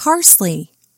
parsley.